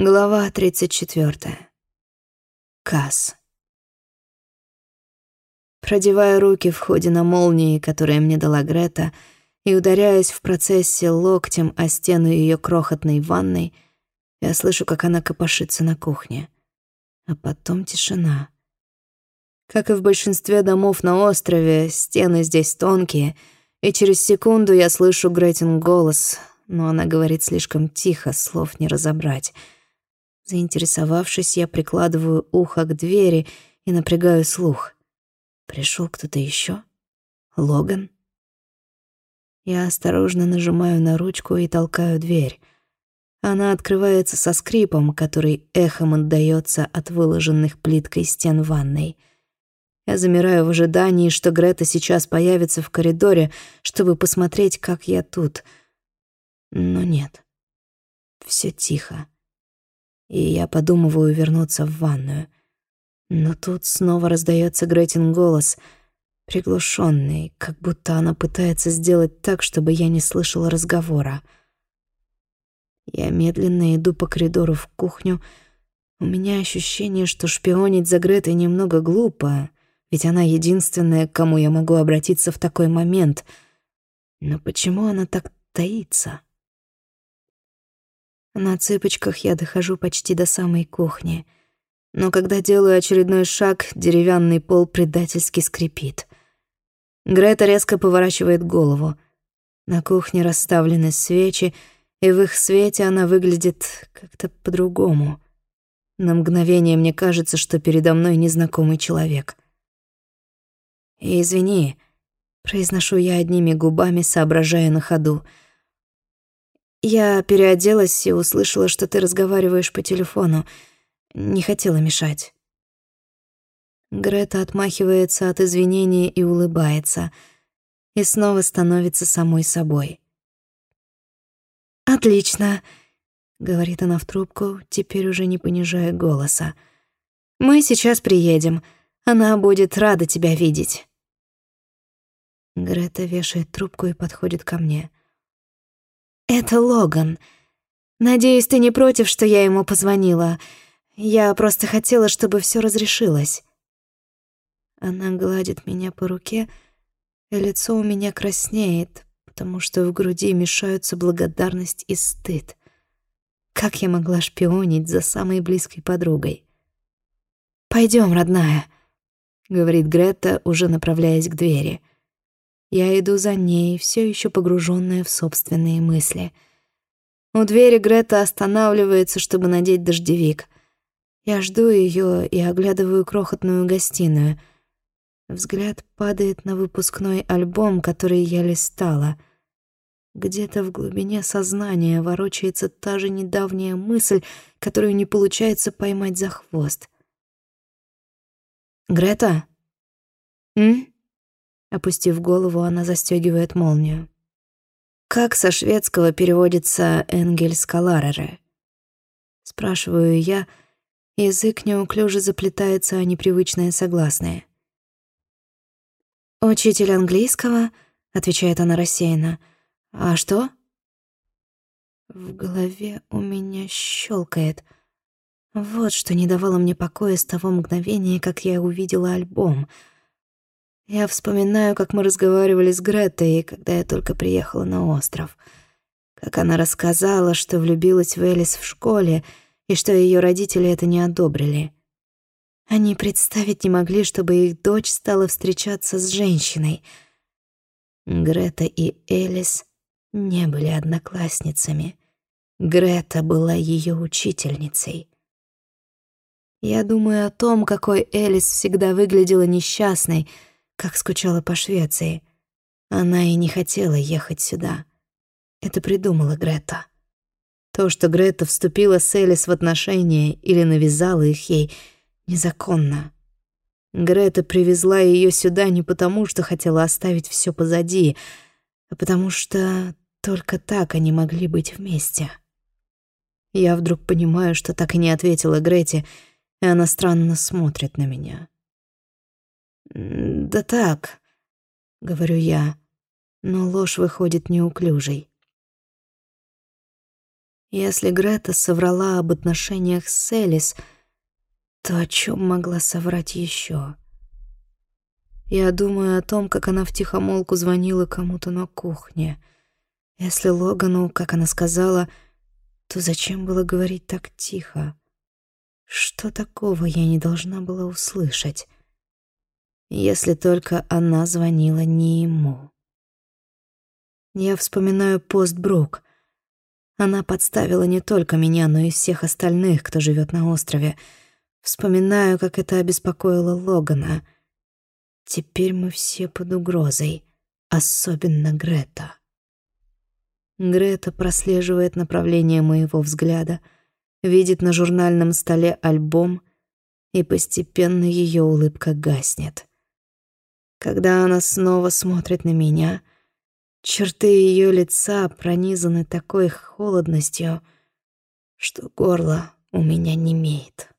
Глава 34. Касс. Продевая руки в ходе на молнии, которые мне дала Грета, и ударяясь в процессе локтем о стену ее крохотной ванной, я слышу, как она копошится на кухне. А потом тишина. Как и в большинстве домов на острове, стены здесь тонкие, и через секунду я слышу Гретин голос, но она говорит слишком тихо, слов не разобрать — Заинтересовавшись, я прикладываю ухо к двери и напрягаю слух. Пришел кто-то еще? Логан? Я осторожно нажимаю на ручку и толкаю дверь. Она открывается со скрипом, который эхом отдаётся от выложенных плиткой стен ванной. Я замираю в ожидании, что Грета сейчас появится в коридоре, чтобы посмотреть, как я тут. Но нет. Всё тихо и я подумываю вернуться в ванную. Но тут снова раздается Гретин голос, приглушенный, как будто она пытается сделать так, чтобы я не слышала разговора. Я медленно иду по коридору в кухню. У меня ощущение, что шпионить за Гретой немного глупо, ведь она единственная, к кому я могу обратиться в такой момент. Но почему она так таится? На цыпочках я дохожу почти до самой кухни. Но когда делаю очередной шаг, деревянный пол предательски скрипит. Грета резко поворачивает голову. На кухне расставлены свечи, и в их свете она выглядит как-то по-другому. На мгновение мне кажется, что передо мной незнакомый человек. «Извини», — произношу я одними губами, соображая на ходу — я переоделась и услышала, что ты разговариваешь по телефону. Не хотела мешать. Грета отмахивается от извинения и улыбается. И снова становится самой собой. «Отлично», — говорит она в трубку, теперь уже не понижая голоса. «Мы сейчас приедем. Она будет рада тебя видеть». Грета вешает трубку и подходит ко мне. «Это Логан. Надеюсь, ты не против, что я ему позвонила. Я просто хотела, чтобы все разрешилось». Она гладит меня по руке, и лицо у меня краснеет, потому что в груди мешаются благодарность и стыд. Как я могла шпионить за самой близкой подругой? Пойдем, родная», — говорит Грета, уже направляясь к двери. Я иду за ней, все еще погруженная в собственные мысли. У двери Грета останавливается, чтобы надеть дождевик. Я жду ее и оглядываю крохотную гостиную. Взгляд падает на выпускной альбом, который я листала. Где-то в глубине сознания ворочается та же недавняя мысль, которую не получается поймать за хвост. «Грета?» «М?» Опустив голову, она застегивает молнию. «Как со шведского переводится «энгель скаларере»?» Спрашиваю я, язык неуклюже заплетается о непривычные согласные. «Учитель английского?» — отвечает она рассеянно. «А что?» В голове у меня щелкает. Вот что не давало мне покоя с того мгновения, как я увидела альбом — я вспоминаю, как мы разговаривали с Гретой, когда я только приехала на остров. Как она рассказала, что влюбилась в Элис в школе и что ее родители это не одобрили. Они представить не могли, чтобы их дочь стала встречаться с женщиной. Грета и Элис не были одноклассницами. Грета была ее учительницей. Я думаю о том, какой Элис всегда выглядела несчастной — как скучала по Швеции. Она и не хотела ехать сюда. Это придумала Грета. То, что Грета вступила с Элис в отношения или навязала их ей, незаконно. Грета привезла ее сюда не потому, что хотела оставить все позади, а потому что только так они могли быть вместе. Я вдруг понимаю, что так и не ответила Грете, и она странно смотрит на меня. «Да так», — говорю я, но ложь выходит неуклюжей. Если Грета соврала об отношениях с Элис, то о чем могла соврать еще? Я думаю о том, как она втихомолку звонила кому-то на кухне. Если Логану, как она сказала, то зачем было говорить так тихо? Что такого я не должна была услышать? Если только она звонила не ему. Я вспоминаю пост Брук. Она подставила не только меня, но и всех остальных, кто живет на острове. Вспоминаю, как это обеспокоило Логана. Теперь мы все под угрозой, особенно Грета. Грета прослеживает направление моего взгляда, видит на журнальном столе альбом, и постепенно ее улыбка гаснет. Когда она снова смотрит на меня, черты ее лица пронизаны такой холодностью, что горло у меня немеет.